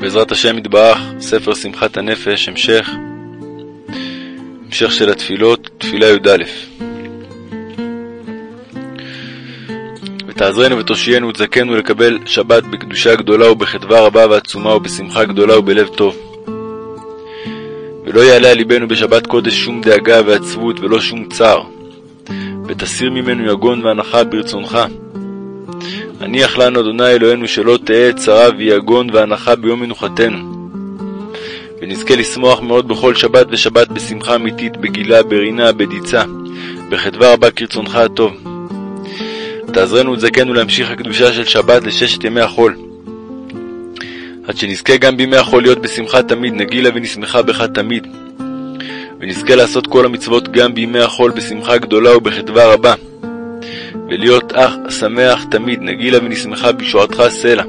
בעזרת השם יתברך, ספר שמחת הנפש, המשך, המשך של התפילות, תפילה י"א. ותעזרנו ותושיינו ותזכנו לקבל שבת בקדושה גדולה ובחדווה רבה ועצומה ובשמחה גדולה ובלב טוב. ולא יעלה על ליבנו בשבת קודש שום דאגה ועצבות ולא שום צער, ותסיר ממנו יגון ואנחה ברצונך. הניח לנו אדוני אלוהינו שלא תהא צרה ויגון ואנחה ביום מנוחתנו. ונזכה לשמוח מאוד בכל שבת ושבת בשמחה אמיתית, בגילה, ברינה, בדיצה, בחדווה רבה כרצונך הטוב. תעזרנו ותזכנו להמשיך הקדושה של שבת לששת ימי החול. עד שנזכה גם בימי החול להיות בשמחה תמיד, נגילה ונשמחה בך תמיד. ונזכה לעשות כל המצוות גם בימי החול בשמחה גדולה ובחדווה רבה. ולהיות אח שמח תמיד, נגילה ונשמחה בישועתך סלע.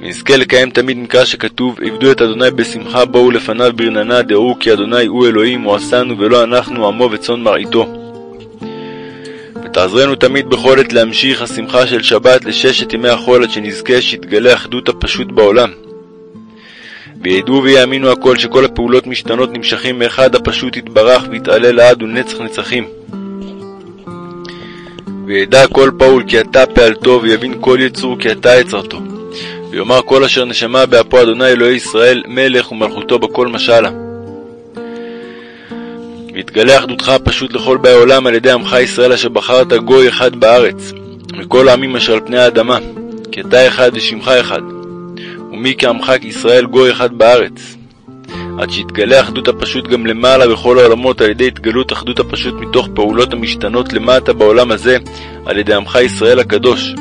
ונזכה לקיים תמיד מקרא שכתוב, עבדו את אדוני בשמחה בואו לפניו ברננה, דעו כי אדוני הוא אלוהים, הוא עשנו ולא אנחנו עמו וצאן מרעיתו. ותעזרנו תמיד בכל עת להמשיך השמחה של שבת לששת ימי החול עד שנזכה שיתגלה אחדות הפשוט בעולם. וידעו ויאמינו הכל שכל הפעולות משתנות נמשכים מאחד הפשוט יתברך ויתעלה לעד ונצח נצחים. וידע כל פעול כי אתה פעלתו, ויבין כל יצור כי אתה יצרתו. ויאמר כל אשר נשמה באפו אדוני אלוהי ישראל, מלך ומלכותו בכל משלה. ויתגלה אחדותך הפשוט לכל באי עולם על ידי עמך ישראל אשר בחרת גוי אחד בארץ, מכל העמים אשר על פני האדמה, כי אתה אחד ושמך אחד, ומי כעמך כישראל גוי אחד בארץ. עד שיתגלה אחדות הפשוט גם למעלה בכל העולמות על ידי התגלות אחדות הפשוט מתוך פעולות המשתנות למטה בעולם הזה על ידי עמך ישראל הקדוש.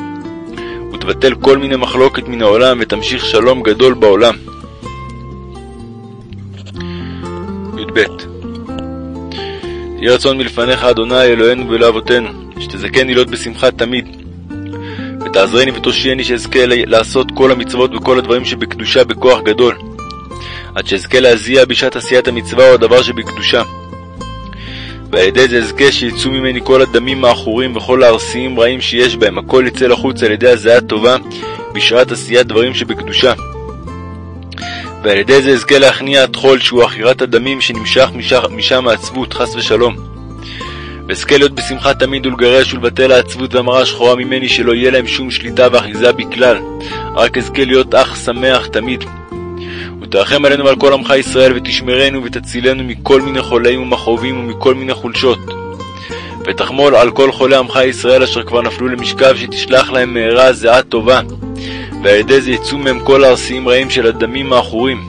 ותבטל כל מיני מחלוקת מן העולם ותמשיך שלום גדול בעולם. י"ב יהי רצון מלפניך, אדוני אלוהינו ולאבותינו, שתזכני להיות בשמחה תמיד. ותעזרני ותושייני שאזכה לעשות כל המצוות וכל הדברים שבקדושה בכוח גדול. עד שאזכה להזיע בשעת עשיית המצווה או הדבר שבקדושה. ועל ידי זה אזכה שיצאו ממני כל הדמים העכורים וכל הארסיים רעים שיש בהם, הכל יצא לחוץ על ידי הזיה טובה בשעת עשיית דברים שבקדושה. ועל ידי זה אזכה להכניע הטחול שהוא עכירת הדמים שנמשך משם העצבות, חס ושלום. ואזכה להיות בשמחה תמיד ולגרש ולבטל העצבות והמרה השחורה ממני שלא יהיה להם שום שליטה ואחיזה בי כלל, רק אזכה להיות אח שמח תמיד. ותרחם עלינו ועל כל עמך ישראל, ותשמרנו ותצילנו מכל מיני חולאים ומכאובים ומכל מיני חולשות. ותחמול על כל חולי עמך ישראל אשר כבר נפלו למשכב, שתשלח להם מהרה זיעה טובה, ועל ידי זה יצאו מהם כל הארסיים רעים של הדמים העכורים.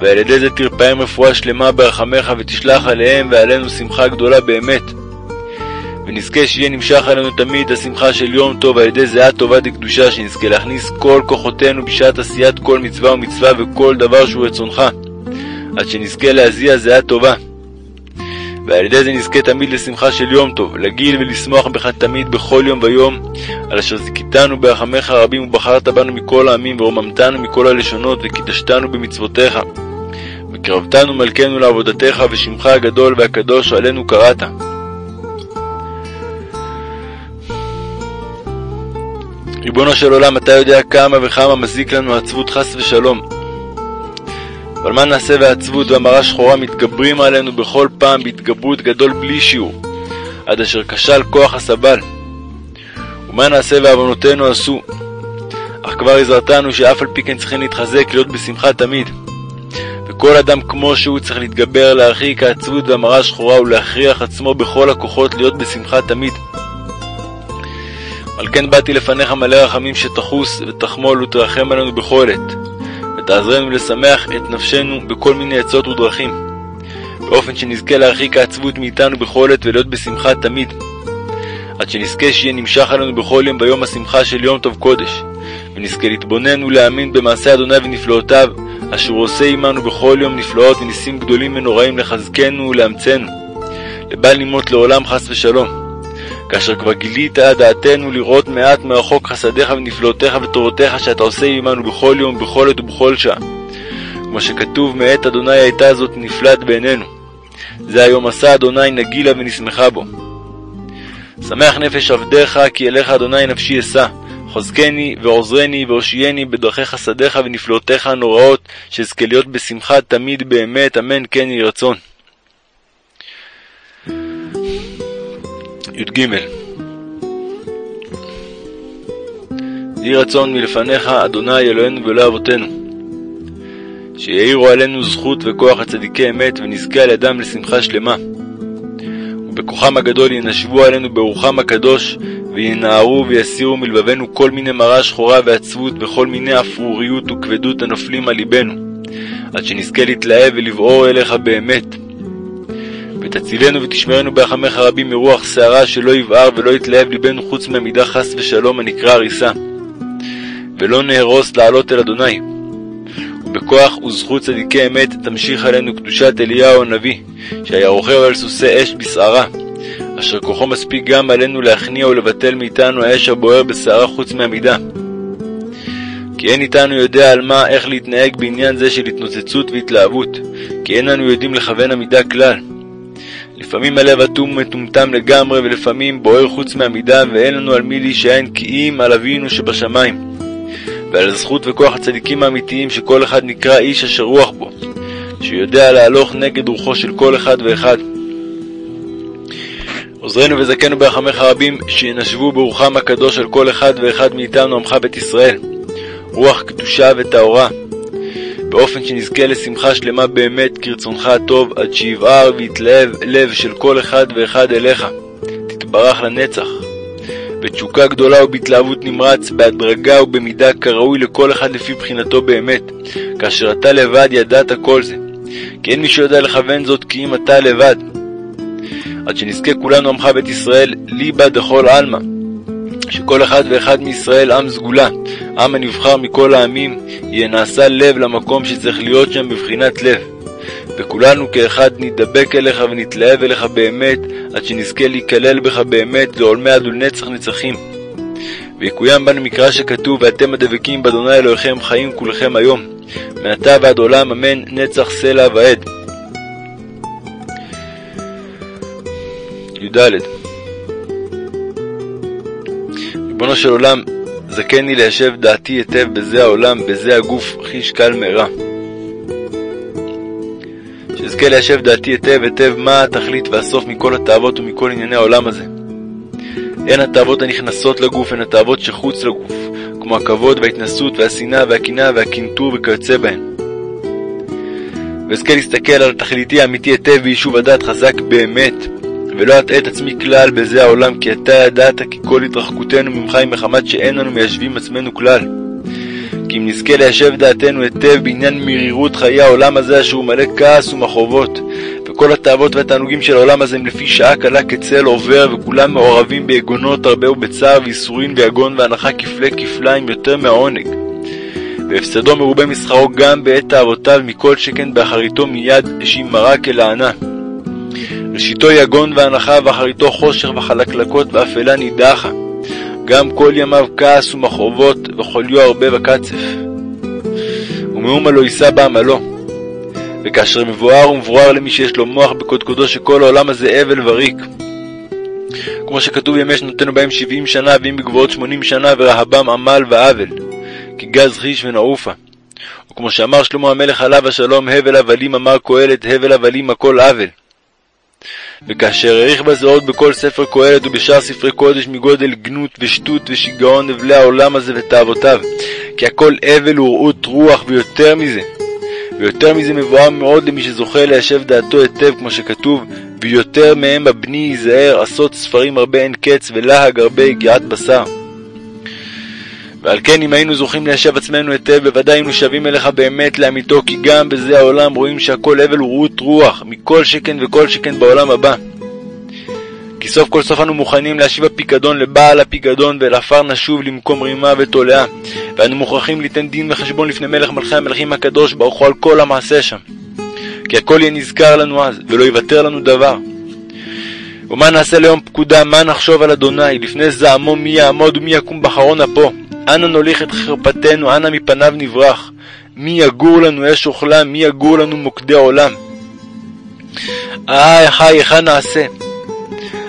ועל ידי זה תרפאם רפואה שלמה ברחמך, ותשלח עליהם ועלינו שמחה גדולה באמת. ונזכה שיהיה נמשך עלינו תמיד השמחה של יום טוב על ידי זיעה טובה דקדושה, שנזכה להכניס כל כוחותינו בשעת עשיית כל מצווה ומצווה וכל דבר שהוא רצונך, עד שנזכה להזיע זיעה טובה. ועל ידי זה נזכה תמיד לשמחה של יום טוב, לגיל ולשמוח בך תמיד בכל יום ויום, על אשר זיכיתנו ברחמך הרבים ובחרת בנו מכל העמים, ורוממתנו מכל הלשונות, וקידשתנו במצוותיך. וקרבתנו מלכנו לעבודתך, ושמך הגדול והקדוש עלינו קראת. ריבונו של עולם, אתה יודע כמה וכמה מזיק לנו העצבות חס ושלום. אבל מה נעשה והעצבות והמרה שחורה מתגברים עלינו בכל פעם בהתגברות גדול בלי שיעור, עד אשר כשל כוח הסבל. ומה נעשה ועוונותינו עשו? אך כבר הזהרתנו שאף על פי כן צריכים להתחזק, להיות בשמחה תמיד. וכל אדם כמו שהוא צריך להתגבר, להרחיק העצבות והמרה השחורה ולהכריח עצמו בכל הכוחות להיות בשמחה תמיד. על כן באתי לפניך מלא רחמים שתחוס ותחמול ותרחם עלינו בכל עת, ותעזרנו לשמח את נפשנו בכל מיני עצות ודרכים, באופן שנזכה להרחיק העצבות מאיתנו בכל עת ולהיות בשמחה תמיד, עד שנזכה שיהיה נמשך עלינו בכל יום ביום השמחה של יום טוב קודש, ונזכה להתבונן ולהאמין במעשה אדוני ונפלאותיו, אשר עושה עמנו בכל יום נפלאות וניסים גדולים ונוראים לחזקנו ולאמצנו, לבל נימות לעולם חס ושלום. כאשר כבר גילית דעתנו לראות מעט מרחוק חסדיך ונפלאותיך וטובותיך שאתה עושה עמנו בכל יום, בכל עת ובכל שעה. כמו שכתוב מאת אדוני הייתה זאת נפלאת בעינינו. זה היום עשה אדוני נגילה ונשמחה בו. שמח נפש עבדיך כי אליך אדוני נפשי אשא, חוזקני ועוזרני והושיעני בדרכי חסדיך ונפלאותיך הנוראות, שאזכה להיות בשמחה תמיד באמת, אמן כן יהי. י"ג יהי רצון מלפניך, אדוני אלוהינו ואלוהי אבותינו, שיאירו עלינו זכות וכוח הצדיקי אמת, ונזכה על ידם לשמחה שלמה. ובכוחם הגדול ינשבו עלינו ברוחם הקדוש, וינערו ויסירו מלבבנו כל מיני מראה שחורה ועצבות, וכל מיני אפרוריות וכבדות הנופלים על ליבנו, עד שנזכה להתלהב ולבעור אליך באמת. ותצילנו ותשמרנו ברחמך רבים מרוח שערה שלא יבער ולא יתלהב ליבנו חוץ מהמידה חס ושלום הנקרא הריסה. ולא נהרוס לעלות אל אדוני. ובכוח וזכות צדיקי אמת תמשיך עלינו קדושת אליהו הנביא, שהיה רוכב על סוסי אש בסערה, אשר כוחו מספיק גם עלינו להכניע ולבטל מאיתנו האש הבוער בסערה חוץ מהמידה. כי אין איתנו יודע על מה, איך להתנהג בעניין זה של התנוצצות והתלהבות, כי אין אנו יודעים לכוון המידה כלל. לפעמים הלב אטום ומטומטם לגמרי, ולפעמים בוער חוץ מהמידה, ואין לנו על מי להישען כי אם על אבינו שבשמיים. ועל הזכות וכוח הצדיקים האמיתיים שכל אחד נקרא איש אשר רוח בו, שיודע להלוך נגד רוחו של כל אחד ואחד. עוזרנו וזכנו ברחמך רבים, שינשבו ברוחם הקדוש על כל אחד ואחד מאיתנו עמך בית ישראל, רוח קדושה וטהורה, באופן שנזכה לשמחה שלמה באמת כרצונך הטוב, עד שיבער ויתלהב לב של כל אחד ואחד אליך, תתברך לנצח. בתשוקה גדולה ובהתלהבות נמרץ, בהדרגה ובמידה כראוי לכל אחד לפי בחינתו באמת, כאשר אתה לבד ידעת כל זה. כי אין מי שיודע לכוון זאת כי אם אתה לבד. עד שנזכה כולנו עמך בית ישראל, ליבא דכל עלמא, שכל אחד ואחד מישראל עם סגולה, עם הנבחר מכל העמים, יהיה נעשה לב למקום שצריך להיות שם בבחינת לב. וכולנו כאחד נדבק אליך ונתלהב אליך באמת, עד שנזכה להיכלל בך באמת לעולמי עד ולנצח נצחים. ויקוים בנו מקרא שכתוב, ואתם הדבקים באדוני אלוהיכם חיים כולכם היום, מעתה ועד עולם אמן נצח סלע ועד. י"ד ריבונו של עולם, זכני ליישב דעתי היטב בזה העולם, בזה הגוף, חיש קל מהרה. שאזכה ליישב דעתי היטב היטב מה התכלית והסוף מכל התאוות ומכל ענייני העולם הזה. הן התאוות הנכנסות לגוף, הן התאוות שחוץ לגוף, כמו הכבוד וההתנסות והשנאה והקנאה והקנטור וכיוצא בהן. ואזכה להסתכל על תכליתי האמיתי היטב ביישוב הדעת חזק באמת, ולא אטעה את עצמי כלל בזה העולם, כי אתה ידעת כי כל התרחקותנו ממך היא מחמת שאין אנו מיישבים עצמנו כלל. כי אם נזכה ליישב דעתנו היטב בעניין מרירות חיי העולם הזה אשר הוא מלא כעס ומחובות, וכל התאוות והתענוגים של העולם הזה הם לפי שעה קלה כצל עובר, וכולם מעורבים ביגונות הרבה ובצער וייסורין ויגון והנחה כפלי כפליים יותר מהעונג. והפסדו מרובה מסחרו גם בעת תאוותיו מכל שכן באחריתו מיד שהיא מרה כלענה. ראשיתו יגון ואנחה, ואחריתו חושך וחלקלקות ואפלה נידחה. גם כל ימיו כעס ומחרובות, וחוליו הרבה וקצף. ומאומה לא יישא בעמלו. וכאשר מבואר ומבואר למי שיש לו מוח בקודקודו שכל העולם הזה אבל וריק. כמו שכתוב ימי שנותינו בהם שבעים שנה, ואם בגבוהות שמונים שנה, ורהבם עמל ועוול, כי גז חיש ונעופה. וכמו שאמר שלמה המלך עליו השלום, הבל הבלים אמר קהלת, הבל הבלים הכל עוול. וכאשר העריך בזה עוד בכל ספר קהלת ובשאר ספרי קודש מגודל גנות ושטות ושיגעון אבלי העולם הזה ותאוותיו, כי הכל אבל ורעות רוח ויותר מזה. ויותר מזה מבואר מאוד למי שזוכה ליישב דעתו היטב, כמו שכתוב, ויותר מהם הבני ייזהר עשות ספרים הרבה אין קץ ולהג הרבה יגיעת בשר. ועל כן אם היינו זוכים ליישב עצמנו היטב, בוודאי היינו שבים אליך באמת לאמיתו, כי גם בזה העולם רואים שהכל הבל ורעות רוח, מכל שכן וכל שכן בעולם הבא. כי סוף כל סוף אנו מוכנים להשיב הפיקדון לבעל הפיקדון, ואל עפר נשוב למקום רימה ותולעה. ואנו מוכרחים ליתן דין וחשבון לפני מלך מלכי המלכים הקדוש ברוך הוא על כל המעשה שם. כי הכל יהיה נזכר לנו אז, ולא יוותר לנו דבר. ומה נעשה ליום פקודה, מה נחשוב על אדוני, לפני זעמו מי יעמוד ומי יקום בחרון אפו. אנה נוליך את חרפתנו, אנה מפניו נברח. מי יגור לנו אש אוכלה, מי יגור לנו מוקדי עולם. איי, חי, היכן נעשה?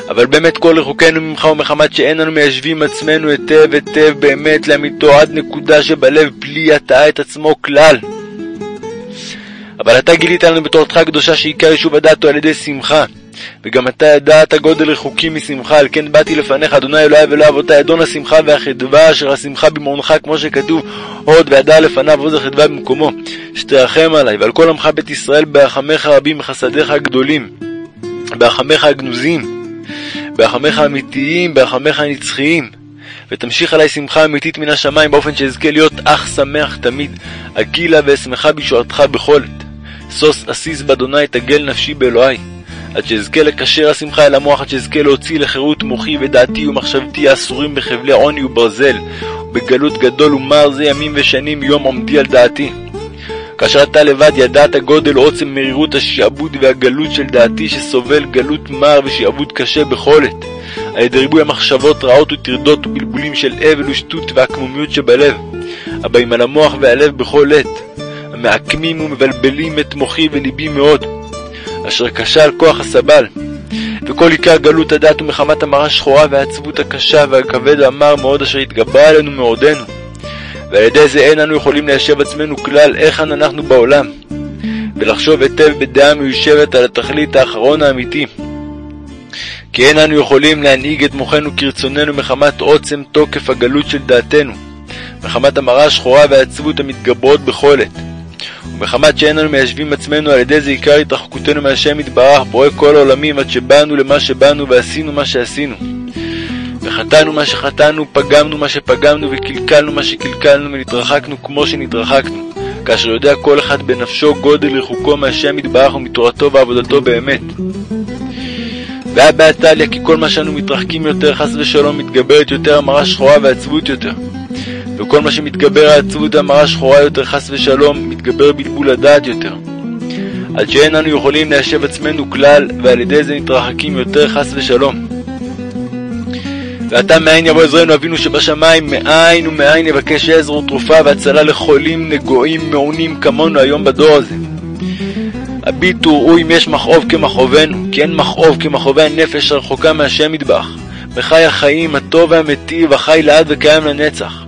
אבל באמת כל רחוקנו ממך ומחמת שאין אנו מיישבים עצמנו היטב היטב באמת לאמיתו עד נקודה שבלב פלי יטעה את עצמו כלל. אבל אתה גילית לנו בתורתך הקדושה שעיקר יישוב הדעת הוא על ידי שמחה. וגם אתה ידעת גודל רחוקים משמחה, על כן באתי לפניך, אדוני אלוהי ואלוהי אבותי, אדון השמחה והחדווה, אשר השמחה במעונך, כמו שכתוב, עוד וידע לפניו עוז החדווה במקומו, שתרחם עלי, ועל כל עמך בית ישראל, ברחמך רבים וחסדיך הגדולים, ברחמך הגנוזים, ברחמך האמיתיים, ברחמך הנצחיים. ותמשיך עלי שמחה אמיתית מן השמיים, באופן שאזכה להיות אך שמח תמיד, אגילה ואשמחה בישועתך בכל עת. שוש אסיס באדוני תגל נפשי באלוהי. עד שאזכה לקשר השמחה אל המוח, עד שאזכה להוציא לחירות מוחי ודעתי ומחשבתי האסורים בחבלי עוני וברזל, ובגלות גדול ומר זה ימים ושנים יום עומדי על דעתי. כאשר אתה לבד ידעת גודל עוצם מרירות השעבוד והגלות של דעתי שסובל גלות מר ושעבוד קשה בכל עת, על ידי ריבוי המחשבות רעות וטרדות ובלבולים של אבל ושטות והקמומיות שבלב, הבאים על המוח והלב בכל עת, המעקמים ומבלבלים את מוחי וליבי מאוד, אשר כשל כוח הסבל. וכל עיקר גלות הדת הוא מחמת המרה שחורה והעצבות הקשה והכבד המר מאוד אשר התגברה עלינו מעודנו. ועל ידי זה אין אנו יכולים ליישב עצמנו כלל היכן אנחנו בעולם, ולחשוב היטב בדעה מיושבת על התכלית האחרון האמיתי. כי אין אנו יכולים להנהיג את מוחנו כרצוננו מחמת עוצם תוקף הגלות של דעתנו, מחמת המרה השחורה והעצבות המתגברות בכל עת. ומחמת שאין אנו מיישבים עצמנו על ידי זה עיקר התרחקותנו מהשם יתברך, בורא כל העולמים, עד שבאנו למה שבאנו ועשינו מה שעשינו. וחטאנו מה שחטאנו, פגמנו מה שפגמנו, וקלקלנו מה שקלקלנו, ונתרחקנו כמו שנתרחקנו. כאשר יודע כל אחד בנפשו גודל רחוקו מהשם יתברך ומתורתו ועבודתו באמת. והיה בעתליה כי כל מה שאנו מתרחקים יותר, חס ושלום, מתגברת יותר המרה שחורה ועצבות יותר. וכל מה שמתגבר העצבות והמרה שחורה יותר, חס ושלום, מתגבר בלבול הדעת יותר. עד שאין אנו יכולים ליישב עצמנו כלל, ועל ידי זה מתרחקים יותר, חס ושלום. ועתה מאין יבוא עזרנו אבינו שבשמיים, מאין ומאין יבקש עזר ותרופה והצלה לחולים, נגועים, מעונים כמונו היום בדור הזה. הביטו וראו אם יש מכאוב כמכאובנו, כי אין מכאוב כמכאובי הנפש הרחוקה מהשם מטבח. בחי החיים, הטוב והמיטיב, החי לעד וקיים לנצח.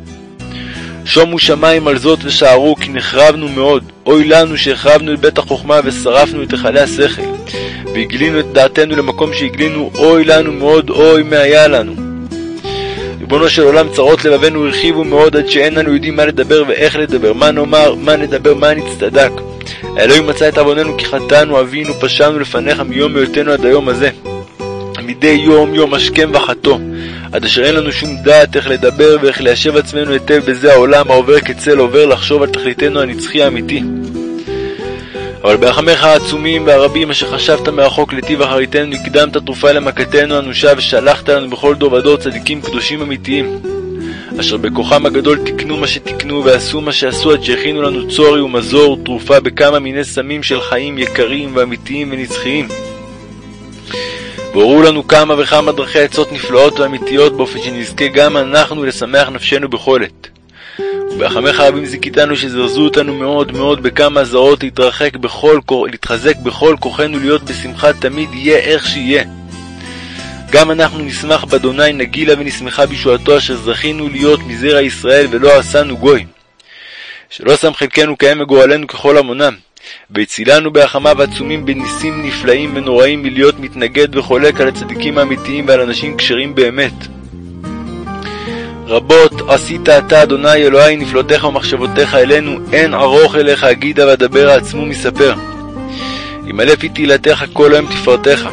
שומו שמיים על זאת ושערו, כי נחרבנו מאוד. אוי לנו שהחרבנו את בית החוכמה ושרפנו את היכלי השכל. והגלינו את דעתנו למקום שהגלינו, אוי לנו מאוד, אוי מה היה לנו. ריבונו של עולם, צרות לבבינו הרחיבו מאוד עד שאין לנו יודעים מה לדבר ואיך לדבר, מה נאמר, מה נדבר, מה נצטדק. האלוהים מצא את עווננו כי חטאנו, אבינו, פשענו לפניך מיום היותנו עד היום הזה. מדי יום יום השכם וחטוא. עד אשר אין לנו שום דעת איך לדבר ואיך ליישב עצמנו היטב בזה העולם העובר כצל עובר לחשוב על תכליתנו הנצחי האמיתי. אבל ברחמיך העצומים והרבים אשר חשבת מרחוק לטיב אחריתנו, הקדמת תרופה למכתנו אנושה ושלחת לנו בכל דור ודור צדיקים קדושים אמיתיים. אשר בכוחם הגדול תיקנו מה שתיקנו ועשו מה שעשו עד שהכינו לנו צורי ומזור, תרופה בכמה מיני סמים של חיים יקרים ואמיתיים ונצחיים. והורו לנו כמה וכמה דרכי עצות נפלאות ואמיתיות באופן שנזכה גם אנחנו לשמח נפשנו בכל עת. וברחמך רבים זיכיתנו שזרזו אותנו מאוד מאוד בכמה אזהרות להתרחק בכל, להתחזק בכל כוחנו להיות בשמחה תמיד יהיה איך שיהיה. גם אנחנו נשמח באדוני נגילה ונשמחה בישועתו אשר זכינו להיות מזרע ישראל ולא עשנו גוי. שלא שם חלקנו קיים מגורלנו ככל המונם. והצילנו בהחמיו עצומים בניסים נפלאים ונוראים מלהיות מתנגד וחולק על הצדיקים האמיתיים ועל אנשים כשרים באמת. רבות עשית אתה, אדוני אלוהי, נפלותיך ומחשבותיך אלינו, אין ערוך אליך אגידה ואדבר העצמו מספר. ימלא פי תהילתך כל היום תפארתך.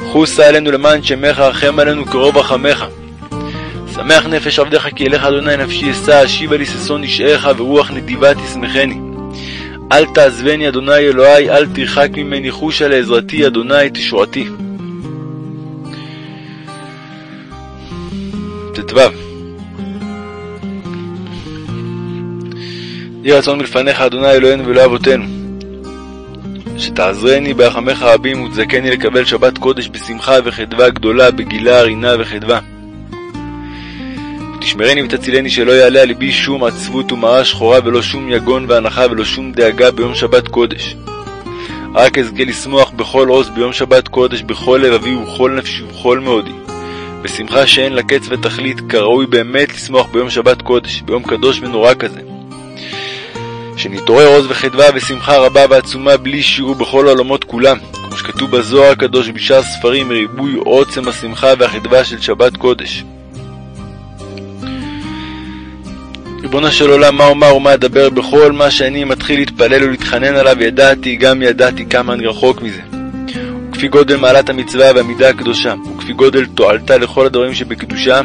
חוסה עלינו למען שמך, רחם עלינו קרוב רחמך. שמח נפש עבדך כי אליך אדוני נפשי אשא, השיבה לי ששון נשאך ורוח נדיבה תשמחני. אל תעזבני אדוני אלוהי, אל תרחק ממני חושה לעזרתי, אדוני תשועתי. ט"ו יהי רצון מלפניך, אדוני אלוהינו ואלוהי אבותינו, שתעזרני ברחמך רבים ותזכני לקבל שבת קודש בשמחה וחדווה גדולה, בגילה, רינה וחדווה. תשמרני ותצילני שלא יעלה על ליבי שום עצבות ומרה שחורה ולא שום יגון והנחה ולא שום דאגה ביום שבת קודש. רק אזכה לשמוח בכל עוז ביום שבת קודש בכל לבבי ובכל נפשי ובכל מאודי, בשמחה שאין לה קץ ותכלית, כראוי באמת לשמוח ביום שבת קודש, ביום קדוש ונורא כזה. שנתעורר עוז וחדווה ושמחה רבה ועצומה בלי שיעור בכל העולמות כולם, כמו שכתוב בזוהר הקדוש בשאר ספרים, ריבוי עוצם השמחה והחדווה של שבת קודש. ריבונו של עולם, מה אומר ומה אדבר בכל מה שאני מתחיל להתפלל ולהתחנן עליו, ידעתי, גם ידעתי כמה אני רחוק מזה. וכפי גודל מעלת המצווה והמידה הקדושה, וכפי גודל תועלתה לכל הדברים שבקדושה,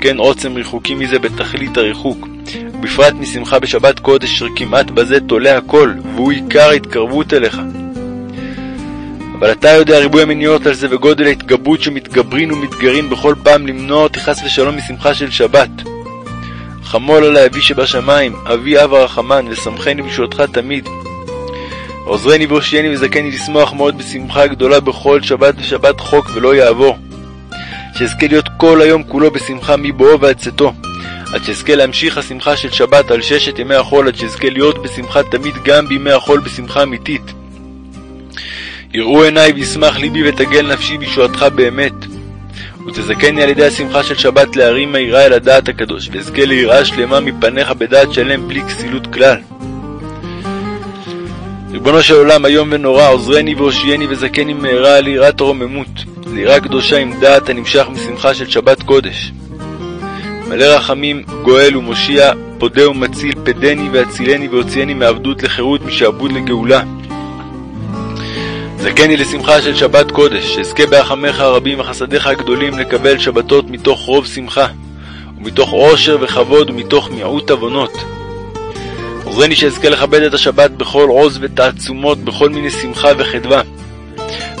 כן עוצם ריחוקי מזה בתכלית הריחוק. ובפרט משמחה בשבת קודש, אשר כמעט בזה תולה הכל, והוא עיקר ההתקרבות אליך. אבל אתה יודע ריבוי המניות על זה וגודל ההתגברות שמתגברין ומתגרין בכל פעם למנוע אותי חס ושלום משמחה של שבת. חמול עלי אבי שבשמיים, אבי אב הרחמן, ושמחני בשעותך תמיד. עוזרני והושיעני וזכני לשמוח מאוד בשמחה גדולה בכל שבת ושבת חוק ולא יעבור. שאזכה להיות כל היום כולו בשמחה מבואו ועד צאתו. עד שאזכה להמשיך השמחה של שבת על ששת ימי החול, עד שאזכה להיות בשמחה תמיד גם בימי החול בשמחה אמיתית. יראו עיניי וישמח ליבי ותגל נפשי בישועתך באמת. ותזכני על ידי השמחה של שבת להרים מהירה אל הדעת הקדוש, ואזכה ליראה שלמה מפניך בדעת שלם בלי כסילות כלל. ריבונו של עולם, איום ונורא, עוזרני והושיעני וזכני מהרה ליראת רוממות, ליראה קדושה עם דעת הנמשך משמחה של שבת קודש. מלא רחמים, גואל ומושיע, פודה ומציל, פדני והצילני והוציאני מעבדות לחירות, משעבוד לגאולה. זכני לשמחה של שבת קודש, שאזכה ברחמיך הרבים וחסדיך הגדולים לקבל שבתות מתוך רוב שמחה, ומתוך עושר וכבוד ומתוך מיעוט עוונות. עוזרני שאזכה לכבד את השבת בכל עוז ותעצומות, בכל מיני שמחה וחדווה.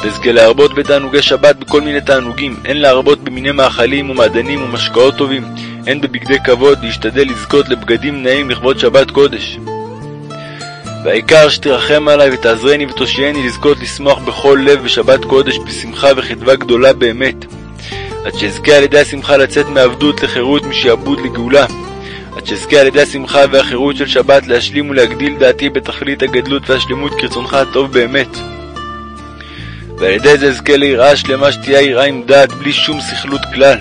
ואזכה להרבות בתענוגי שבת בכל מיני תענוגים, הן להרבות במיני מאכלים ומעדנים ומשקאות טובים, הן בבגדי כבוד, להשתדל לזכות לבגדים נאים לכבוד שבת קודש. והעיקר שתרחם עלי ותעזרני ותושייני לזכות לשמוח בכל לב בשבת קודש בשמחה וחדווה גדולה באמת. עד שאזכה על ידי השמחה לצאת מעבדות לחירות, משעבוד לגאולה. עד שאזכה על ידי השמחה והחירות של שבת להשלים ולהגדיל דעתי בתכלית הגדלות והשלמות כרצונך הטוב באמת. ועל ידי זה אזכה ליראה שלמה שתהיה יראה עם דעת בלי שום סכלות כלל.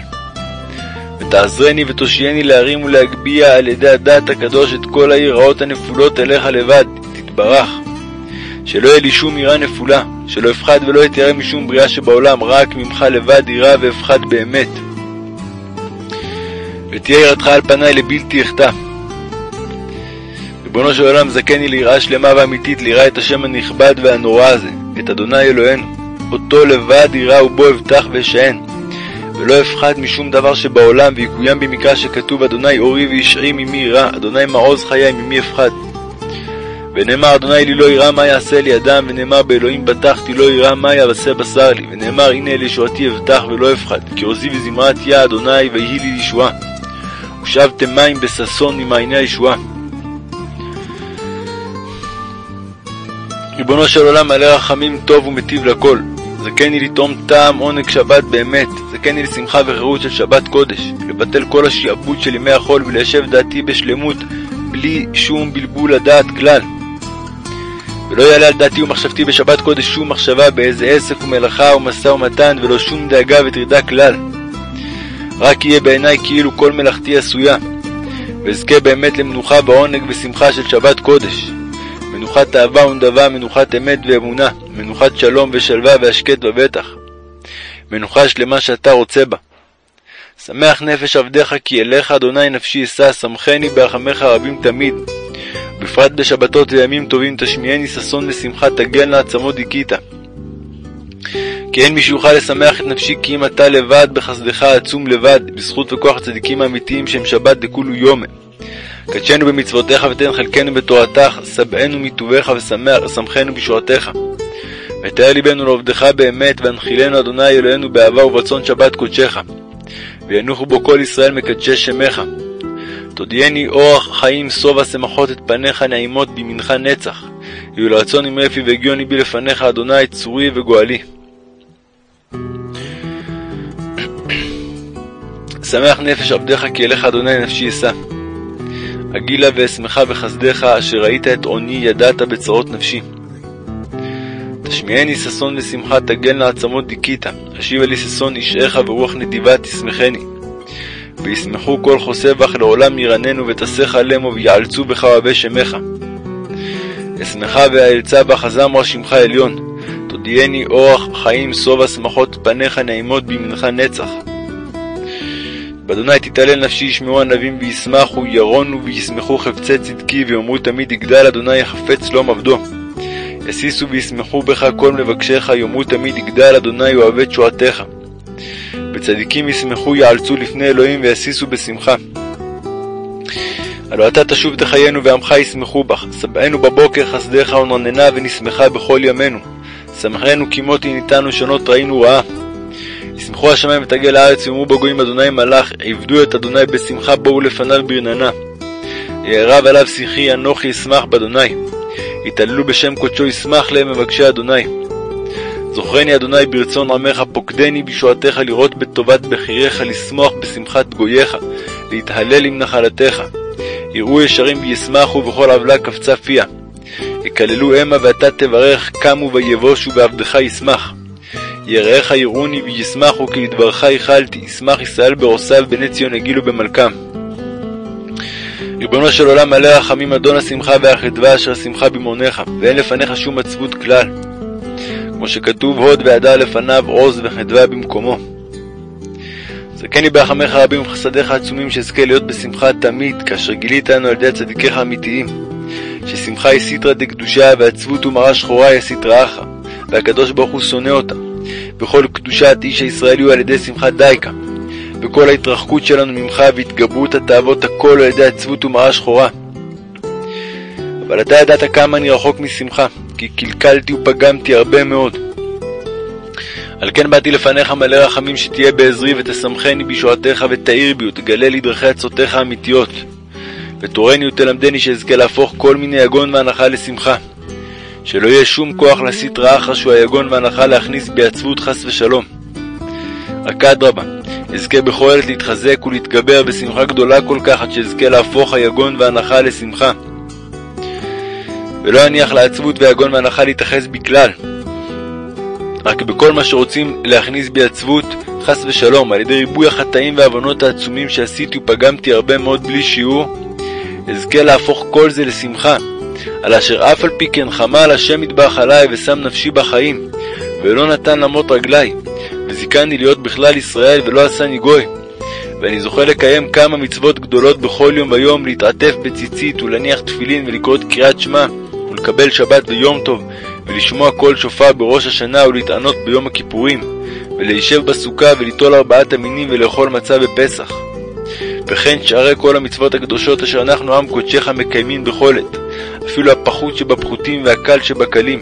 ותעזרני ותושייני להרים ולהגביה על ידי הדעת הקדוש את כל היראות הנפולות אליך לבד, תתברך. שלא יהיה לי שום יראה נפולה, שלא אפחד ולא אתיירא משום בריאה שבעולם, רק ממך לבד יראה ואפחד באמת. ותהיה יראתך על פניי לבלתי אחטא. ריבונו של עולם, זכני ליראה שלמה ואמיתית, ליראה את השם הנכבד והנורא הזה, את אדוני אלוהינו. אותו לבד יראה ובו אבטח ואשען. ולא אפחד משום דבר שבעולם, ויקוים במקרא שכתוב, אדוני אורי וישעי ממי ירא, אדוני מעוז חיי ממי אפחד. ונאמר, אדוני לי לא ירא מה יעשה לי אדם, ונאמר, באלוהים בטחתי לא ירא מה יעשה בשר לי, ונאמר, הנה אל ישועתי אבטח ולא אפחד, כי עוזי וזמרת יה אדוני, ויהי לי ישועה. ושבתם מים בששון ממעייני הישועה. ריבונו של עולם מלא רחמים טוב ומטיב לכל. זכני לטעום טעם עונג שבת באמת, זכני לשמחה וחירות של שבת קודש, לבטל כל השעבוד של ימי החול וליישב דעתי בשלמות, בלי שום בלבול הדעת כלל. ולא יעלה על דעתי ומחשבתי בשבת קודש שום מחשבה באיזה עסק ומלאכה ומשא ומתן, ולא שום דאגה וטרידה כלל. רק יהיה בעיניי כאילו כל מלאכתי עשויה, ואזכה באמת למנוחה ועונג ושמחה של שבת קודש. מנוחת אהבה ונדבה, מנוחת אמת ואמונה, מנוחת שלום ושלווה והשקט בבטח. מנוחה שלמה שאתה רוצה בה. שמח נפש עבדיך כי אליך אדוני נפשי אשא, שמחני ברחמך רבים תמיד. בפרט בשבתות וימים טובים תשמיעני ששון ושמחה תגן לעצמות דיכית. כי אין מי שיוכל לשמח את נפשי כי אם אתה לבד בחסדך העצום לבד, בזכות וכוח הצדיקים האמיתיים שהם שבת דכולו יומה. קדשנו במצוותיך ותן חלקנו בתורתך, שבענו מטובך ושמחנו בשורתך. ותאר ליבנו לעובדך באמת, והנחילנו אדוני אלוהינו באהבה וברצון שבת קודשך. וינוחו בו כל ישראל מקדשי שמך. תודיעני אורח חיים שובע שמחות את פניך נעימות בימינך נצח. יהיו לרצון עם רפי והגיוני בי לפניך אדוני צורי וגואלי. שמח נפש עבדיך כי אליך אדוני נפשי אשא. הגילה ואשמחה בחסדיך, אשר ראית את עוני ידעת בצרות נפשי. תשמיעני ששון ושמחה, תגלנה עצמות דיכית, אשיבה לי ששון אישך ורוח נדיבה תשמחני. וישמחו כל חוסה בך לעולם ירננו, ותסך עלימו ויעלצו בך אוהבי שמך. אשמחה ואעלצה בך הזמרה שמך עליון, תודיעני אורח חיים שובע שמחות פניך נעימות בימינך נצח. באדוני תתעלל נפשי ישמעו ענבים וישמחו, ירונו וישמחו חפצי צדקי, ויאמרו תמיד יגדל אדוני יחפץ שלום עבדו. יסיסו וישמחו בך כל מבקשיך, יאמרו תמיד יגדל אדוני אוהבי תשועתך. וצדיקים ישמחו יעלצו לפני אלוהים ויסיסו בשמחה. הלא אתה תשוב תחיינו ועמך ישמחו בך, שבענו בבוקר חסדיך ונרננה ונשמחה בכל ימינו. שמחנו כי מותי ניתנו שונות ראינו רעה. ישמחו השמיים ותגל הארץ ויאמרו בגויים אדוני מלאך, עבדו את אדוני בשמחה בואו לפניו ברננה. יערב עליו שיחי אנוכי אשמח באדוני. יתעללו בשם קודשו ישמח להם מבקשי אדוני. זוכרני אדוני ברצון עמך, פוקדני בישועתך לראות בטובת בחיריך, לשמוח בשמחת גוייך, להתהלל עם נחלתך. יראו ישרים וישמחו, וכל עוולה קפצה פיה. יקללו המה ואתה תברך, קמו ויבושו ועבדך ישמח. יראיך יראוני וישמחו, כי לדברך ייחלתי, ישמח ישראל בעושיו, בני ציון יגילו במלכם. ריבונו של עולם מלא רחמים, אדון השמחה והחדווה, אשר שמחה במעונך, ואין לפניך שום עצבות כלל. כמו שכתוב הוד והדר לפניו, עוז וחדווה במקומו. זכני ברחמך רבים וחסדיך עצומים, שאזכה להיות בשמחה תמיד, כאשר גילית לנו על ידי צדיקיך האמיתיים. ששמחה היא סיטרא דקדושה, ועצבות ומראה שחורה היא הסטרא אחא, והקדוש ברוך הוא שונא אותה. וכל קדושת איש הישראלי הוא על ידי שמחת דייקה. וכל ההתרחקות שלנו ממך והתגברות התאוות הכל על ידי עצבות ומראה שחורה. אבל אתה ידעת כמה אני רחוק משמחה, כי קלקלתי ופגמתי הרבה מאוד. על כן באתי לפניך מלא רחמים שתהיה בעזרי ותשמחני בישועתך ותאיר בי ותגלה לי דרכי עצותיך האמיתיות. ותורני ותלמדני שאזכה להפוך כל מיני יגון והנחה לשמחה. שלא יהיה שום כוח להסית רעך שהוא היגון והנחה להכניס בי חס ושלום. רק אדרבה, אזכה בכל עת להתחזק ולהתגבר בשמחה גדולה כל כך עד שאזכה להפוך היגון והנחה לשמחה. ולא אניח לעצבות והיגון והנחה להתאחז בי כלל. רק בכל מה שרוצים להכניס בי עצבות, חס ושלום, על ידי ריבוי החטאים והעוונות העצומים שעשיתי ופגמתי הרבה מאוד בלי שיעור, אזכה להפוך כל זה לשמחה, על אשר אף על פי כן חמה על השם יטבח עלי ושם נפשי בחיים, ולא נתן למות רגלי, וזיכני להיות בכלל ישראל ולא עשני גוי. ואני זוכה לקיים כמה מצוות גדולות בכל יום ויום, להתעטף בציצית ולהניח תפילין ולקרוא את קריאת שמע, ולקבל שבת ויום טוב, ולשמוע קול שופר בראש השנה ולהתענות ביום הכיפורים, ולהישב בסוכה וליטול ארבעת המינים ולאכול מצה בפסח. וכן שערי כל המצוות הקדושות אשר אנחנו עם קודשך מקיימים בכל עת, אפילו הפחות שבפחותים והקל שבקלים.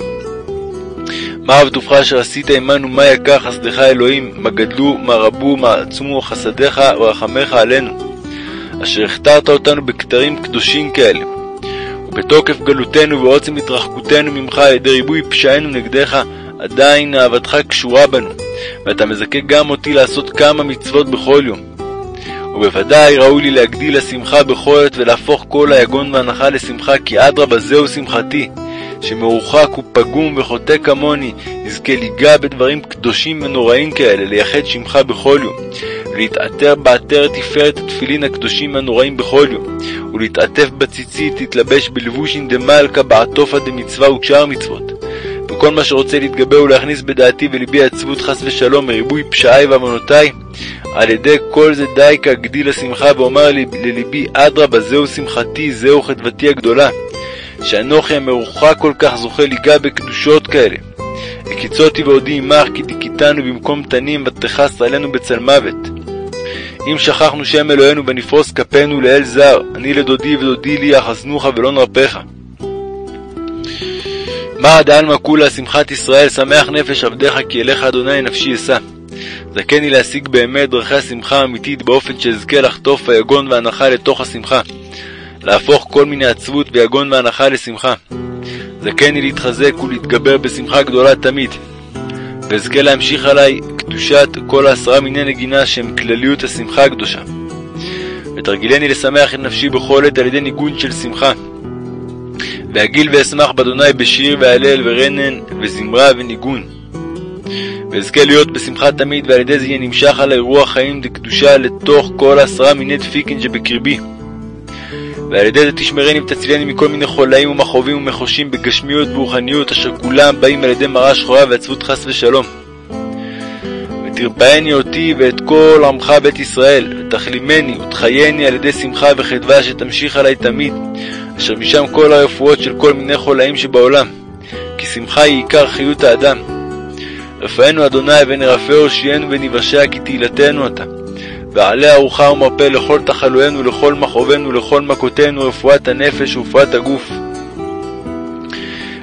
מה רב טובך אשר עשית עמנו, מה יקר חסדך אלוהים, מה גדלו, מה רבו, מה עצמו חסדיך ורחמך עלינו, אשר הכתרת אותנו בכתרים קדושים כאלה. ובתוקף גלותנו ועוצם התרחקותנו ממך על ידי ריבוי פשענו נגדך, עדיין אהבתך קשורה בנו, ואתה מזכה גם אותי לעשות כמה מצוות בכל יום. ובוודאי ראוי לי להגדיל לשמחה בכל עת ולהפוך כל היגון והנחה לשמחה, כי אדרבה זהו שמחתי, שמרוחק ופגום וחוטא כמוני, יזכה ליגע בדברים קדושים ונוראים כאלה, לייחד שמך בכל יום, ולהתעטר בעטרת תפארת התפילין הקדושים והנוראים בכל יום, ולהתעטף בציצית, להתלבש בלבושין דמלכה בעטופה דמצווה ושאר מצוות. וכל מה שרוצה להתגבר ולהכניס בדעתי ולבי עצבות חס ושלום מריבוי פשעי ועוונותי, על ידי כל זה די כהגדיל השמחה ואומר לי לליבי אדרבה זהו שמחתי זהו חדוותי הגדולה שאנוכי המרוחק כל כך זוכה ליגע בקדושות כאלה. הקיצותי ועודי עמך כי דיכיתנו במקום תנים ותכס עלינו בצל מוות. אם שכחנו שם אלוהינו ונפרוס כפינו לאל זר, אני לדודי ודודי לי יחסנוך ולא נרפך. מה דעלמא כולה שמחת ישראל, שמח נפש עבדיך כי אליך אדוני נפשי אשא. זכני להשיג באמת דרכי השמחה האמיתית באופן שאזכה לחטוף היגון והנחה לתוך השמחה. להפוך כל מיני עצבות ויגון והנחה לשמחה. זכני להתחזק ולהתגבר בשמחה גדולה תמיד. ואזכה להמשיך עלי קדושת כל העשרה מיני נגינה שהם כלליות השמחה הקדושה. ותרגילני לשמח את נפשי בכל עת על ידי ניגון של שמחה. ואגיל ואשמח באדוני בשיר והלל ורנן וזמרה וניגון. ואזכה להיות בשמחה תמיד, ועל ידי זה יהיה נמשך עלי רוח חיים דקדושה לתוך כל עשרה מיני דפיקין שבקרבי. ועל ידי זה תשמרני ותצילני מכל מיני חולאים ומכאובים ומחושים בגשמיות ורוחניות, אשר כולם באים על ידי מראה שחורה ועצבות חס ושלום. ותרפאני אותי ואת כל עמך בית ישראל, ותחלימני ותחייני על ידי שמחה וחדווה שתמשיך עלי תמיד, אשר משם כל הרפואות של כל מיני חולאים שבעולם. כי שמחה היא עיקר חיות האדם. רפאנו אדוני ונרפא הושיענו ונבשע כי תהילתנו אתה. ועלה ארוחה ומרפא לכל תחלואינו, לכל מכאובינו, לכל מכותינו, רפואת הנפש ורפואת הגוף.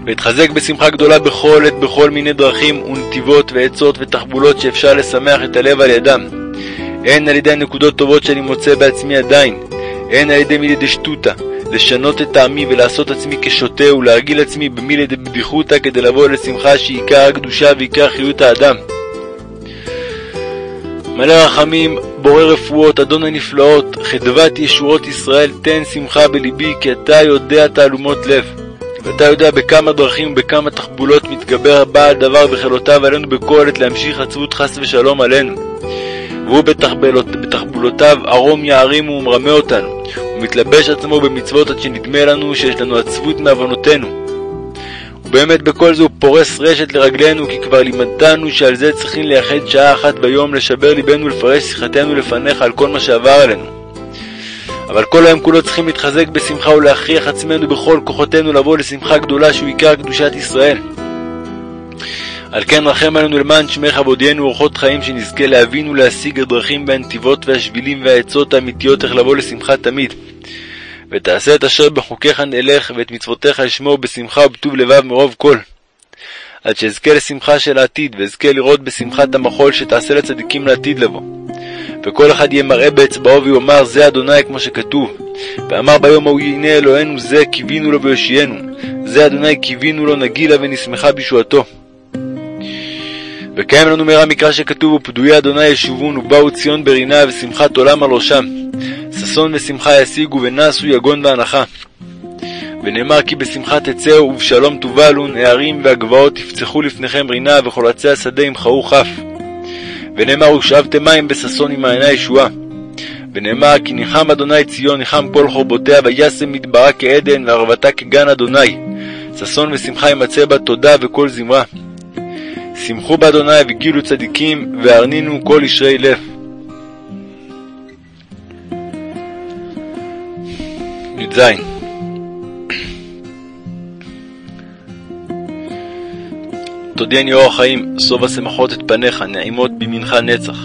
ואתחזק בשמחה גדולה בכל עת, בכל מיני דרכים ונתיבות ועצות ותחבולות שאפשר לשמח את הלב על ידם. הן על ידי הנקודות טובות שאני מוצא בעצמי עדיין, הן על ידי מילי דשטותא, לשנות את טעמי ולעשות עצמי כשוטה ולהרגיל עצמי במילי דבדיחותא כדי לבוא לשמחה שהיא עיקר הקדושה ועיקר חיות האדם. מלא רחמים, בורא רפואות, אדון הנפלאות, חדבת ישועות ישראל, תן שמחה בלבי, כי אתה יודע תעלומות לב. ואתה יודע בכמה דרכים ובכמה תחבולות מתגבר הבעל דבר וחילותיו עלינו בכל עת להמשיך עצבות חס ושלום עלינו. והוא בתחבלות, בתחבולותיו ערום יערים ומרמה אותנו, ומתלבש עצמו במצוות עד שנדמה לנו שיש לנו עצבות מעוונותינו. ובאמת בכל זה הוא פורס רשת לרגלינו, כי כבר לימדתנו שעל זה צריכים לייחד שעה אחת ביום, לשבר ליבנו ולפרש שיחתנו לפניך על כל מה שעבר עלינו. אבל כל היום כולו צריכים להתחזק בשמחה ולהכריח עצמנו בכל כוחותינו לבוא לשמחה גדולה שהוא עיקר קדושת ישראל. על כן רחם עלינו למען שמך והודיענו אורחות חיים שנזכה להבין ולהשיג הדרכים והנתיבות והשבילים והעצות האמיתיות איך לבוא לשמחה תמיד. ותעשה את אשר בחוקיך נלך ואת מצוותיך אשמור בשמחה ובטוב לבב מרוב כל. עד שאזכה לשמחה של העתיד ואזכה לראות בשמחת המחול שתעשה לצדיקים לעתיד לבוא. וכל אחד יהיה מראה באצבעו ויאמר זה אדוני כמו שכתוב. ואמר ביום ההוא הנה אלוהינו זה קיווינו לו ויושיענו. זה אדוני קיווינו לו נגילה ונשמחה בישועתו. וקיים לנו מהרה מקרא שכתוב ופדויי אדוני ישובון ובאו ציון ברינה ושמחת עולם על ראשם. ששון ושמחה ישיגו ונסו יגון ואנחה. ונאמר כי בשמחה תצאו ובשלום תובלון, הערים והגבעות יפצחו לפניכם רינה וכל עצי השדה ימחאו כף. ונאמר ושאבתם מים בששון עם מעייני ישועה. ונאמר כי ניחם אדוני ציון ניחם כל חורבותיה וישם מדברה כעדן וערבתה כגן אדוני. ששון ושמחה ימצא בה תודה וכל זמרה. שמחו באדוני וגילו צדיקים והרנינו כל ישרי לב. י"ז תודיעני אור החיים, סוב השמחות את פניך, נעימות בימינך נצח.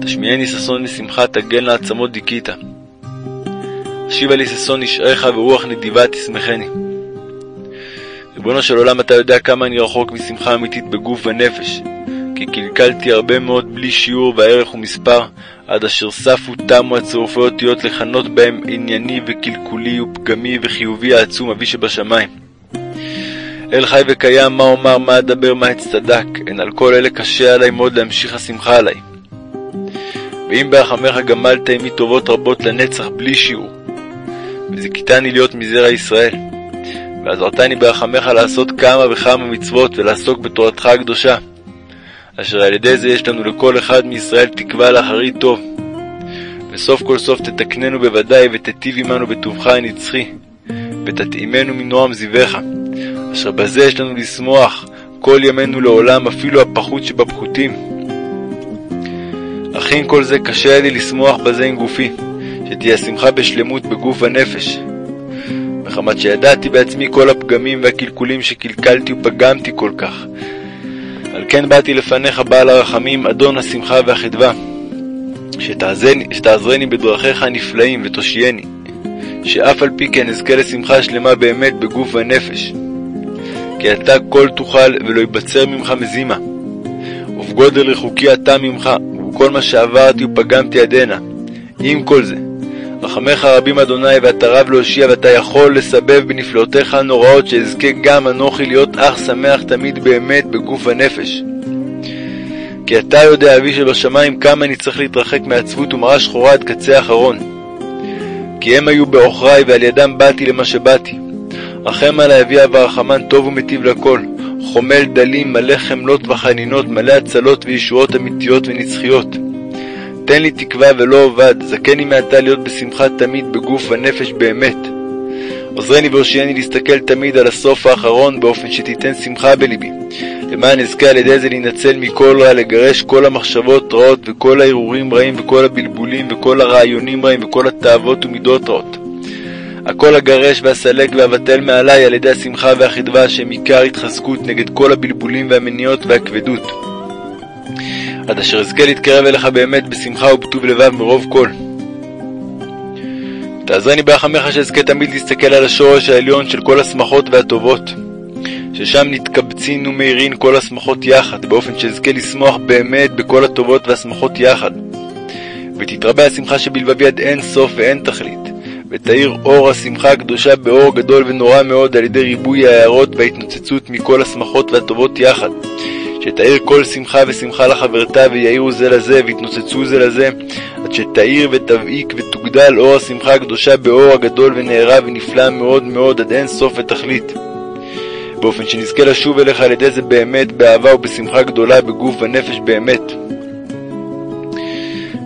תשמיעני ששון ושמחה, תגן לעצמות דיכית. השיבה לי ששון נשעך ורוח נדיבה תשמחני. ריבונו של עולם, אתה יודע כמה אני רחוק משמחה אמיתית בגוף ונפש, כי קלקלתי הרבה מאוד בלי שיעור וערך ומספר, עד אשר ספו תמו הצירופי אותיות לכנות בהם ענייני וקלקולי ופגמי וחיובי העצום אבי שבשמיים. אל חי וקיים, מה אומר, מה אדבר, מה אצטדק, הן על כל אלה קשה עלי מאוד להמשיך השמחה עלי. ואם ברחמך גמלת עמי טובות רבות לנצח בלי שיעור, וזיכיתני להיות מזרע ישראל. ועזרתני ברחמך לעשות כמה וכמה מצוות ולעסוק בתורתך הקדושה, אשר על ידי זה יש לנו לכל אחד מישראל תקווה לאחרית טוב. וסוף כל סוף תתקננו בוודאי ותיטיב עמנו בטובך הנצחי, ותתאימנו מנועם זיווך, אשר בזה יש לנו לשמוח כל ימינו לעולם, אפילו הפחות שבפחותים. אך עם כל זה קשה לי לשמוח בזה עם גופי, שתהיה שמחה בשלמות בגוף הנפש, מחמת שידעתי בעצמי כל הפגמים והקלקולים שקלקלתי ופגמתי כל כך. על כן באתי לפניך בעל הרחמים, אדון השמחה והחדווה, שתעזני, שתעזרני בדרכיך הנפלאים ותושייני, שאף על פי כן אזכה לשמחה שלמה באמת בגוף ונפש. כי אתה כל תוכל ולא יבצר ממך מזימה, ובגודל רחוקי אתה ממך, ובכל מה שעברתי ופגמתי עדנה. עם כל זה, רחמך רבים אדוני, ואתה רב להושיע, ואתה יכול לסבב בנפלאותיך הנוראות, שאזכה גם אנוכי להיות אח שמח תמיד באמת בגוף ונפש. כי אתה יודע, אבי שבשמיים, כמה אני צריך להתרחק מעצבות ומראה שחורה עד קצה האחרון. כי הם היו בעוכריי, ועל ידם באתי למה שבאתי. רחם עלי אביה ורחמן טוב ומיטיב לכל, חומל דלים, מלא חמלות וחנינות, מלא הצלות וישועות אמיתיות ונצחיות. תן לי תקווה ולא אבד, זכני מעתה להיות בשמחה תמיד בגוף ונפש באמת. עוזרני והושיעני להסתכל תמיד על הסוף האחרון באופן שתיתן שמחה בלבי, למען אזכה על ידי זה להינצל מכל רע, לגרש כל המחשבות רעות וכל ההרהורים רעים וכל הבלבולים וכל הרעיונים רעים וכל התאוות ומידות רעות. הכל אגרש ואסלק ואבטל מעלי על ידי השמחה והחדווה שהם עיקר התחזקות נגד כל הבלבולים והמניעות והכבדות. עד אשר אזכה להתקרב אליך באמת בשמחה ובטוב לבב מרוב כל. תעזרני ברחמך שאזכה תמיד להסתכל על השורש העליון של כל השמחות והטובות, ששם נתקבצין ומאירין כל השמחות יחד, באופן שאזכה לשמוח באמת בכל הטובות והשמחות יחד. ותתרבה השמחה שבלבבי עד אין סוף ואין תכלית, ותאיר אור השמחה הקדושה באור גדול ונורא מאוד על ידי ריבוי ההערות וההתנוצצות מכל השמחות והטובות יחד. שתאיר כל שמחה ושמחה לחברתה ויעירו זה לזה ויתנוצצו זה לזה עד שתאיר ותבעיק ותוגדל אור השמחה הקדושה באור הגדול ונערה ונפלא מאוד מאוד עד אין סוף ותכלית. באופן שנזכה לשוב אליך על ידי זה באמת באהבה ובשמחה גדולה בגוף ונפש באמת.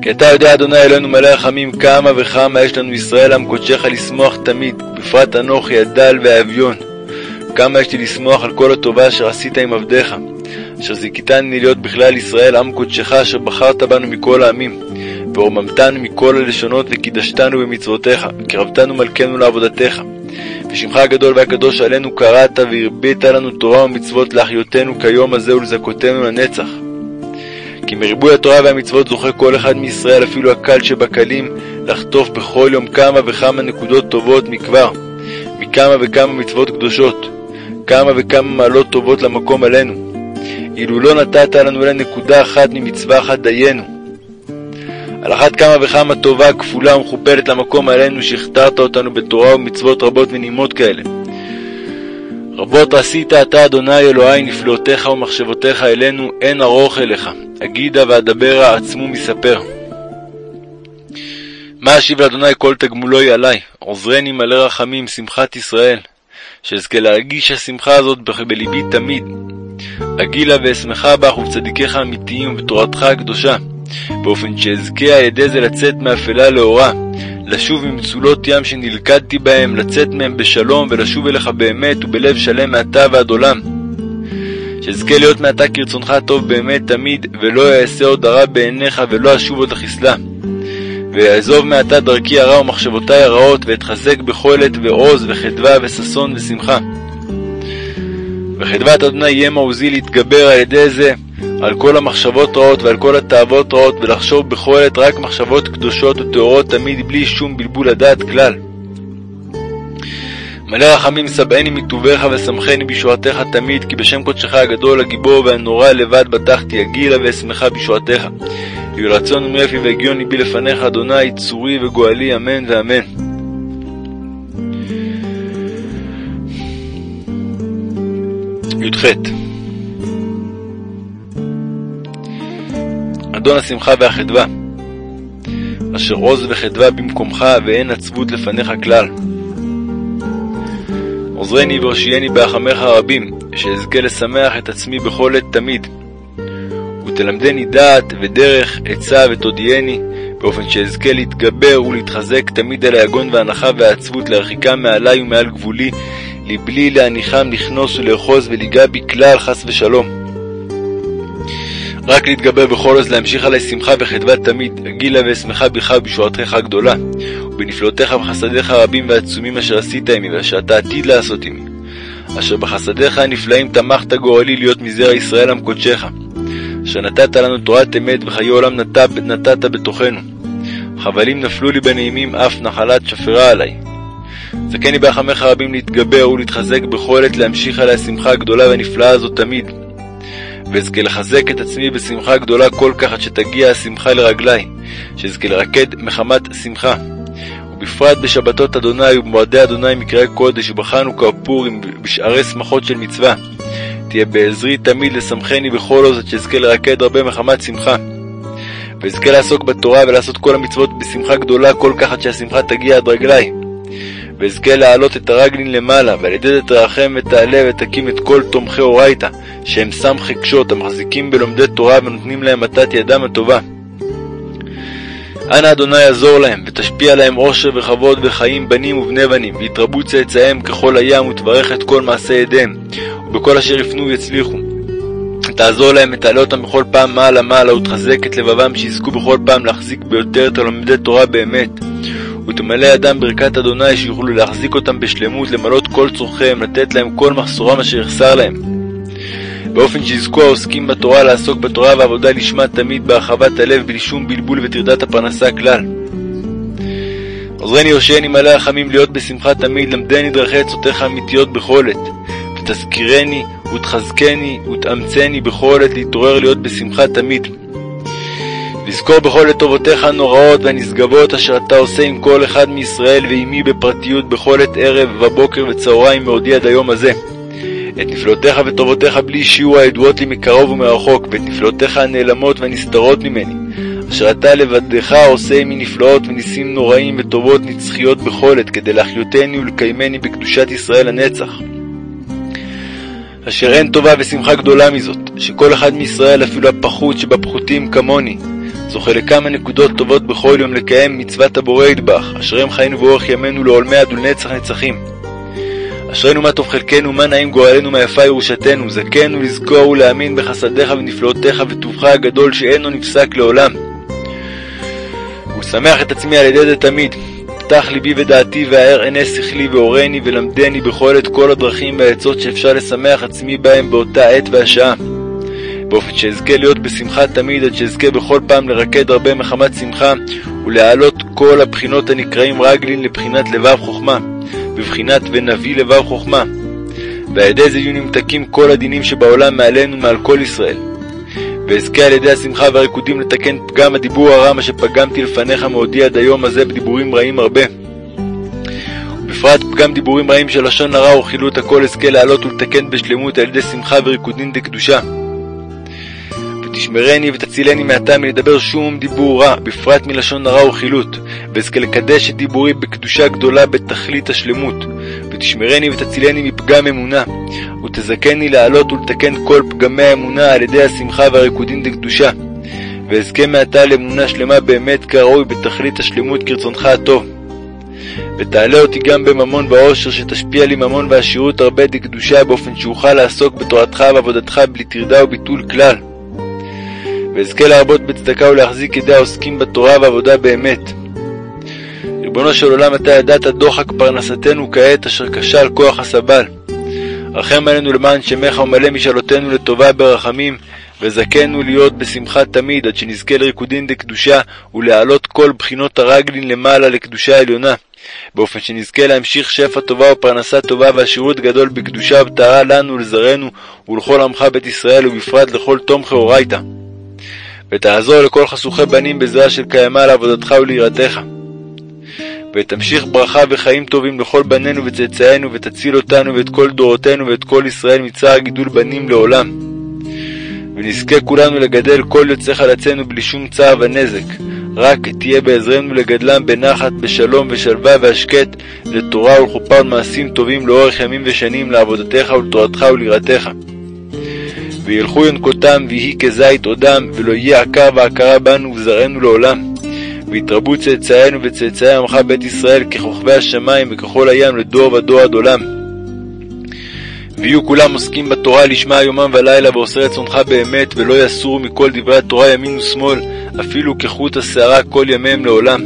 כי אתה יודע, אדוני אלוהינו מלא רחמים, כמה וכמה יש לנו ישראל עם קודשך לשמוח תמיד, בפרט אנוכי הדל והאביון. כמה יש לי לשמוח על כל הטובה אשר עשית עם עבדיך, אשר זיכיתני להיות בכלל ישראל עם קודשך, אשר בחרת בנו מכל העמים, ורוממתנו מכל הלשונות, וקידשתנו במצוותיך, וקרבתנו מלכנו לעבודתך. ושמך הגדול והקדוש עלינו קראת, והרבית לנו תורה ומצוות להחיותנו כיום הזה ולזכותנו לנצח. כי מריבוי התורה והמצוות זוכה כל אחד מישראל, אפילו הקל שבקלים, לחטוף בכל יום כמה וכמה נקודות טובות מכבר, מכמה וכמה מצוות קדושות, כמה וכמה מעלות טובות למקום עלינו. אילו לא נתת לנו אלא נקודה אחת ממצווה אחת דיינו. על אחת כמה וכמה טובה כפולה ומכופלת למקום עלינו שהכתרת אותנו בתורה ומצוות רבות ונעימות כאלה. רבות עשית אתה, אדוני אלוהי, נפלאותיך ומחשבותיך אלינו, אין ארוך אליך. אגידה ואדברה עצמו מספר. מה אשיב לאדוני כל תגמולוי עלי? עוזרני מלא רחמים, שמחת ישראל, שאזכה להרגיש השמחה הזאת בלבי תמיד. אגילה ואשמחה בך ובצדיקיך האמיתיים ובתורתך הקדושה, באופן שאזכה על ידי זה לצאת מאפלה לאורה, לשוב ממצולות ים שנלכדתי בהם, לצאת מהם בשלום ולשוב אליך באמת ובלב שלם מעתה ועד עולם. שאזכה להיות מעתה כרצונך הטוב באמת תמיד, ולא אעשה עוד הרע בעיניך ולא אשוב עוד לחסלה. ואעזוב מעתה דרכי הרע ומחשבותי הרעות, ואתחזק בכל עת ועוז וחדווה וששון ושמחה. וחדוות אדוני יהיה מעוזי להתגבר על ידי זה על כל המחשבות רעות ועל כל התאוות רעות, ולחשוב בכל עת רק מחשבות קדושות וטהורות תמיד, בלי שום בלבול הדעת כלל. מלא רחמים שבעני מטובך ושמחני בישועתך תמיד, כי בשם קודשך הגדול, הגיבור והנורא לבד בטחתי, אגילה ואשמחה בישועתך. יהי רצון ומרפי והגיון ליבי לפניך, אדוני, צורי וגואלי, אמן ואמן. י"ח אדון השמחה והחדווה, אשר עוז וחדווה במקומך ואין עצבות לפניך כלל. עוזרני והושיעני בהחמך הרבים, שאזכה לשמח את עצמי בכל עת תמיד. ותלמדני דעת ודרך, עצה ותודיעני, באופן שאזכה להתגבר ולהתחזק תמיד על היגון והנחה והעצבות, להרחיקם מעלי ומעל גבולי, לבלי להניחם לכנוס ולאחוז וליגע בי כלל חס ושלום. רק להתגבר בכל עוז להמשיך עלי שמחה וחדווה תמיד, הגילה ואשמחה בך ובישועתך הגדולה, ובנפלאותיך וחסדיך הרבים והעצומים אשר עשית עמי, ואשר אתה עתיד לעשות עמי. אשר בחסדיך הנפלאים תמכת גורלי להיות מזרע ישראל עם קודשך. אשר נתת לנו תורת אמת וחיי עולם נתת, נתת בתוכנו. חבלים נפלו לי בנעימים, אף נחלת שפרה עלי. זכני בהחמך רבים להתגבר ולהתחזק בכל עת להמשיך עלי השמחה הגדולה והנפלאה הזאת תמיד. ואזכה לחזק את עצמי בשמחה גדולה כל כך עד שתגיע השמחה לרגלי, שאזכה לרקד מחמת שמחה. ובפרט בשבתות אדוני ובמועדי אדוני מקראי קודש ובחנוכה ופורים בשערי שמחות של מצווה. תהיה בעזרי תמיד לשמחני בכל עוז עד שאזכה לרקד הרבה מחמת שמחה. ואזכה לעסוק בתורה ולעשות כל המצוות בשמחה גדולה כל כך עד שהשמחה תגיע עד רגלי. ואזכה להעלות את הרגלין למעלה, ועל ידי זה תרחם ותעלה ותקים את כל תומכי אורייתא, שהם סמכי קשות, המחזיקים בלומדי תורה ונותנים להם מתת ידם הטובה. אנא אדוני עזור להם, ותשפיע להם עושר וכבוד וחיים בנים ובני בנים, ויתרבו צאצאיהם ככל הים, ותברך את כל מעשי ידיהם, ובכל אשר יפנו ויצליחו. תעזור להם ותעלה אותם בכל פעם מעלה מעלה, ותחזק את לבבם שיזכו בכל פעם להחזיק ביותר את הלומדי תורה באמת. ותמלא ידם ברכת אדוני שיוכלו להחזיק אותם בשלמות, למלות כל צורכיהם, לתת להם כל מחסורם אשר יחסר להם. באופן שיזכו העוסקים בתורה לעסוק בתורה ועבודה לשמה תמיד בהרחבת הלב בלי שום בלבול וטרדת הפרנסה כלל. עוזרני יושעני מלא רחמים להיות בשמחה תמיד, למדני דרכי עצותיך האמיתיות בכל עת. ותזכירני ותחזקני ותאמצני בכל עת להתעורר להיות בשמחה תמיד. לזכור בכל עת טובותיך הנוראות והנשגבות אשר אתה עושה עם כל אחד מישראל ועמי בפרטיות בכל עת ערב ובוקר וצהריים מעודי עד היום הזה. את נפלאותיך וטובותיך בלי שיעור הידועות לי מקרוב ומרחוק, ואת נפלאותיך הנעלמות והנסתרות ממני, אשר אתה לבדך עושה עמי נפלאות וניסים נוראים וטובות נצחיות בכל עת, כדי להחיותני ולקיימני בקדושת ישראל הנצח. אשר אין טובה ושמחה גדולה מזאת, שכל אחד מישראל, אפילו הפחות שבפחותים כמוני, זוכה לכמה נקודות טובות בכל יום לקיים מצוות הבורא ידבח, אשר הם חיינו ואורך ימינו לעולמי עד ולנצח נצחים. אשרינו מה טוב חלקנו, מה נעים גורלנו, מה יפה ירושתנו, זכנו לזכור ולהאמין בחסדיך ונפלאותיך וטובך הגדול שאינו נפסק לעולם. ולשמח את עצמי על ידי זה תמיד. פתח ליבי ודעתי ואער עיני שכלי והורני ולמדני בכל עת כל הדרכים והעצות שאפשר לשמח עצמי בהם באותה עת והשעה. באופן שאזכה להיות בשמחה תמיד, עד שאזכה בכל פעם לרקד הרבה מחמת שמחה, ולהעלות כל הבחינות הנקראים רגלין לבחינת לבב חוכמה, בבחינת ונביא לבב חוכמה. ועל ידי זה יהיו נמתקים כל הדינים שבעולם מעלינו מעל כל ישראל. ואזכה על ידי השמחה והריקודים לתקן פגם הדיבור הרע מה שפגמתי לפניך מעודי עד היום הזה בדיבורים רעים הרבה. ובפרט פגם דיבורים רעים של לשון הרע וכילות הכל אזכה להעלות ולתקן בשלמות על ידי שמחה וריקודים דקדושה. ותשמרני ותצילני מעתה מלדבר שום דיבור רע, בפרט מלשון הרע וכילות, ואזכה לקדש את דיבורי בקדושה גדולה בתכלית השלמות. ותשמרני ותצילני מפגם אמונה, ותזכני להעלות ולתקן כל פגמי האמונה על ידי השמחה והריקודין דקדושה. ואזכה מעתה לאמונה שלמה באמת כראוי בתכלית השלמות כרצונך הטוב. ותעלה אותי גם בממון בעושר, שתשפיע לי ממון ועשירות הרבה דקדושה, באופן שאוכל לעסוק בתורתך ועבודתך בלי טרדה וביטול כלל. ואזכה להרבות בצדקה ולהחזיק ידי העוסקים בתורה ועבודה באמת. ריבונו של עולם, אתה ידעת דוחק פרנסתנו כעת, אשר כשל כוח הסבל. רחם עלינו למען שמך ומלא משאלותינו לטובה ברחמים, וזכנו להיות בשמחה תמיד, עד שנזכה לריקודין דקדושה, ולהעלות כל בחינות הרגלין למעלה לקדושה העליונה, באופן שנזכה להמשיך שפע טובה ופרנסה טובה ועשירות גדול בקדושה ובטהרה לנו ולזרענו ולכל עמך בית ישראל, ובפרט לכל תומכי אורייתא. ותעזור לכל חשוכי בנים בזרע של קיימא לעבודתך וליראתך. ותמשיך ברכה וחיים טובים לכל בנינו וצאצאינו, ותציל אותנו ואת כל דורותינו ואת כל ישראל מצער גידול בנים לעולם. ונזכה כולנו לגדל כל יוצאי חלצינו בלי שום צער ונזק, רק תהיה בעזרנו לגדלם בנחת, בשלום ושלווה והשקט, לתורה ולחופה ולמעשים טובים לאורך ימים ושנים, לעבודתך ולתורתך וליראתך. וילכו ינקותם ויהי כזית עודם, ולא יהיה עקר ועקרה בנו וזרענו לעולם. ויתרבו צאצאינו וצאצאי עמך בית ישראל ככוכבי השמיים וככל הים לדור ודור עד עולם. ויהיו כולם עוסקים בתורה לשמה יומם ולילה ועושה רצונך באמת ולא יסורו מכל דברי התורה ימין ושמאל אפילו כחוט השערה כל ימיהם לעולם.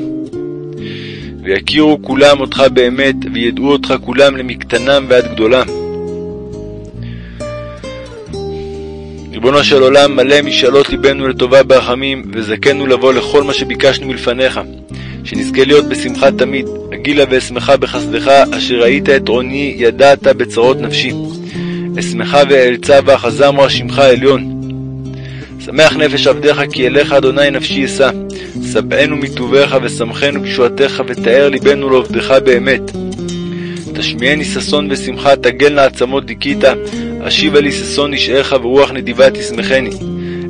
ויכירו כולם אותך באמת וידעו אותך כולם למקטנם ועד גדולם. ריבונו של עולם, מלא משאלות ליבנו לטובה ברחמים, וזכנו לבוא לכל מה שביקשנו מלפניך, שנזכה להיות בשמחה תמיד, אגילה ואשמחה בחסדך, אשר ראית את עוני, ידעת בצרות נפשי. אשמחה ואעלצה ואחזה אמרה שמך העליון. שמח נפש עבדיך, כי אליך אדוני נפשי אשא. שבענו מטובך ושמחנו בשועתך, ותאר ליבנו לעובדך באמת. תשמיעני ששון ושמחה, תגלנה עצמות דיכית, אשיבה לי ששון נשארך ורוח נדיבה תשמחני.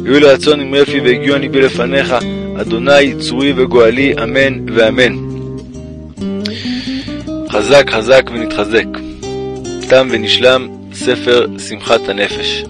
היו לרצון עם רפי והגיעו אני בלפניך, אדוני צורי וגואלי, אמן ואמן. חזק חזק ונתחזק. תם ונשלם ספר שמחת הנפש.